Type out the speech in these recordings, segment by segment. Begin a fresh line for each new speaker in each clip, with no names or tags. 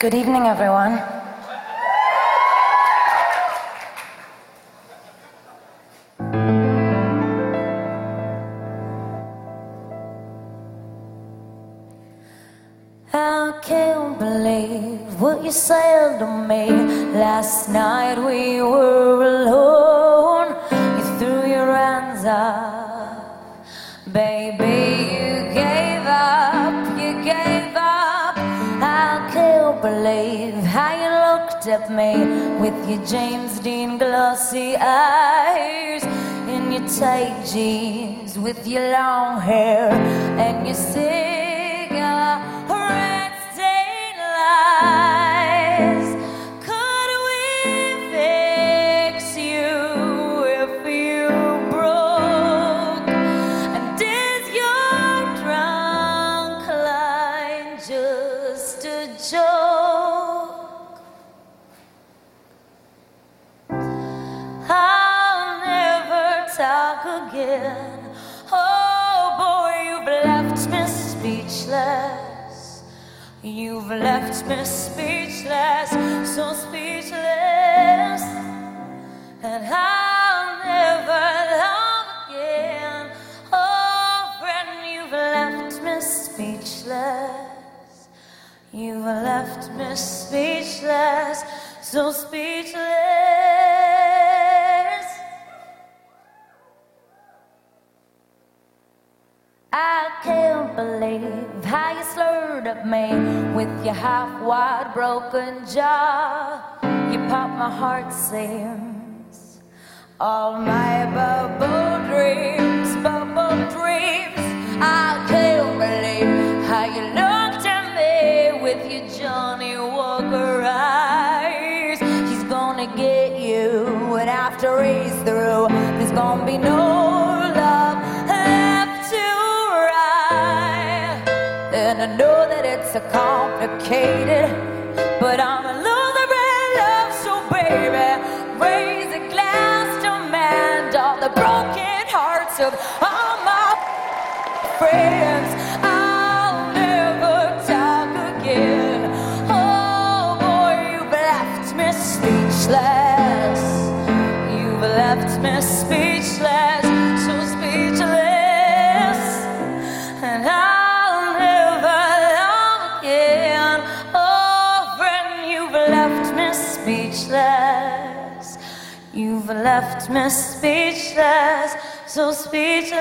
Good evening, everyone. I can't believe what you said to me. Last night we were believe how you looked at me with your James Dean glossy eyes. In your tight jeans with your long hair and your talk again. Oh boy, you've left me speechless. You've left me speechless, so speechless. And I'll never love again. Oh, friend, you've left me speechless. You've left me speechless, so speechless. At me with your half wide broken jaw. You pop my heart seams. All my bubble dreams, bubble dreams. I can't believe how you looked at me with your Johnny Walker eyes. He's gonna get you, and after he's through, there's gonna be no complicated, but I'm a loser in love, so baby, raise a glass to mend all the broken hearts of all my friends. Speechless. You've left me speechless, so speechless.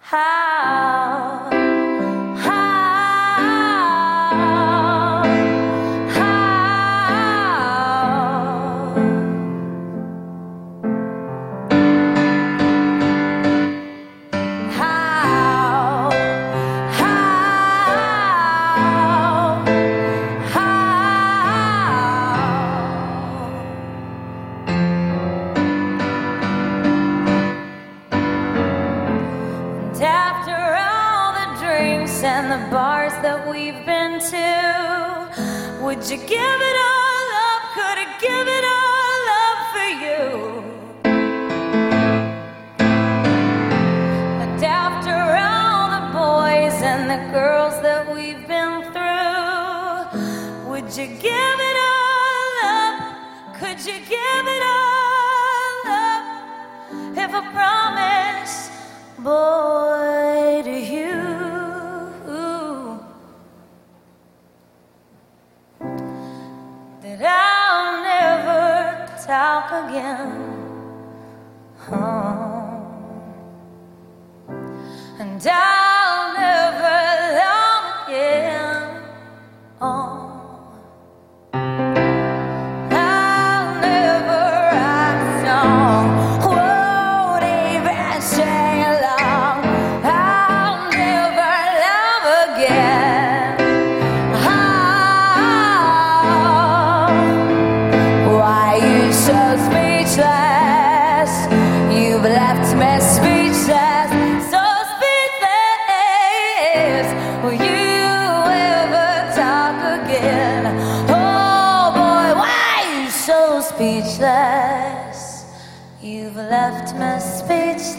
How? We've been to, would you give it all up? Could I give it all up for you? And after all the boys and the girls that we've been through, would you give it all up? Could you give it all that I'll never talk again. Oh. left me speechless.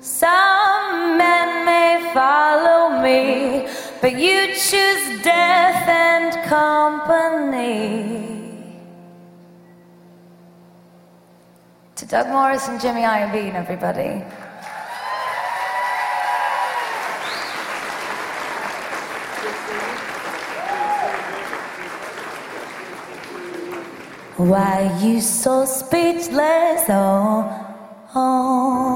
Some men may follow me, but you choose death and company. To Doug Morris and Jimmy Iovine, everybody. Why you so speechless? Oh, oh.